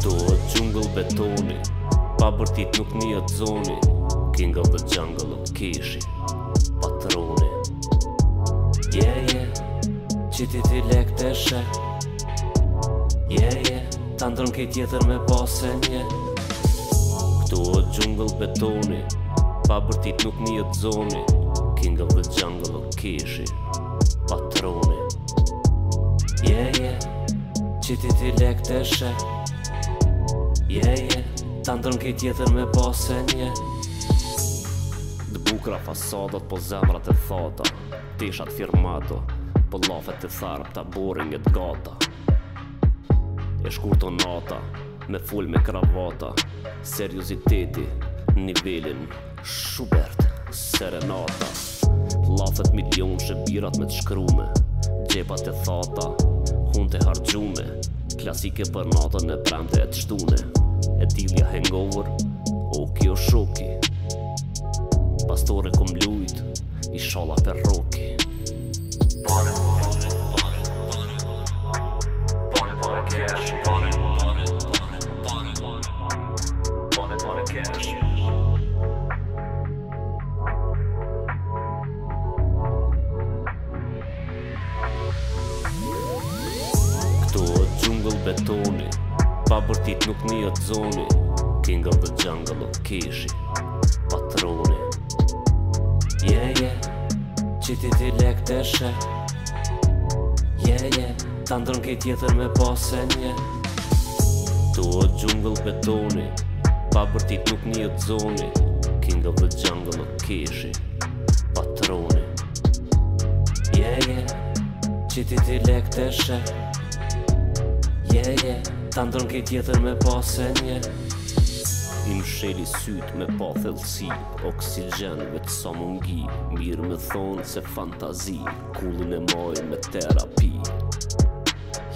këto e gjungëll betoni Pa bërtit nuk një zoni King of the jungle of kishi Patroni Yeah, yeah Qitit i lek të eshe Yeah, yeah Ta ndron kej tjetër me pose një yeah. Këto e gjungëll betoni Pa bërtit nuk një zoni King of the jungle of kishi Patroni Yeah, yeah Qitit i lek të eshe Yeah, yeah, ta ndërëm kej tjetër me pose një yeah. Dë bukra fasadot, po zemrat e thota Tishat firmato, po lafet të tharë Ta burin një t'gata E shkur të nata, me full me kravata Seriositeti, nivelin, shubert, serenata Lafet milion, shëbirat me të shkrume Qepat e thata, hun të hargjume Klasike për natën e premte e të shtune E tilja hengovër, o kjo shoki Pastore kom lujt, i shala për roki Këtu o gjungëll betoni Pa bërtit nuk një të zoni King of the jungle o kishi Patroni Yeah, yeah Qiti ti lek të shë Yeah, yeah Ta ndrën ke tjetër me pasë e një o gjungëll betoni Pa bërtit nuk një të zoni King of the jungle o kishi Patroni Yeah, yeah Qiti ti lek të shë Yeah, yeah Ta ndrën kej tjetër me pasë e një I më sheli syt me pa thellësi Oksigen me të sa mungi Mirë me thonë se fantazi Kullin e majnë me terapi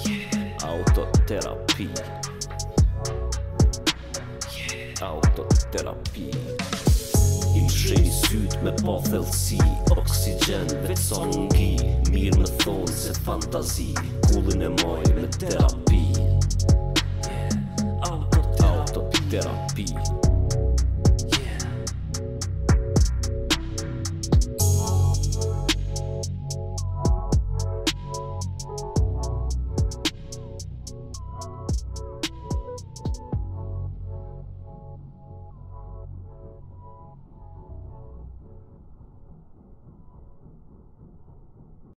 yeah. Autoterapi yeah. Autoterapi I më sheli syt me pa thellësi Oksigen me të sa mungi Mirë me thonë se fantazi Kullin e majnë me terapi On be.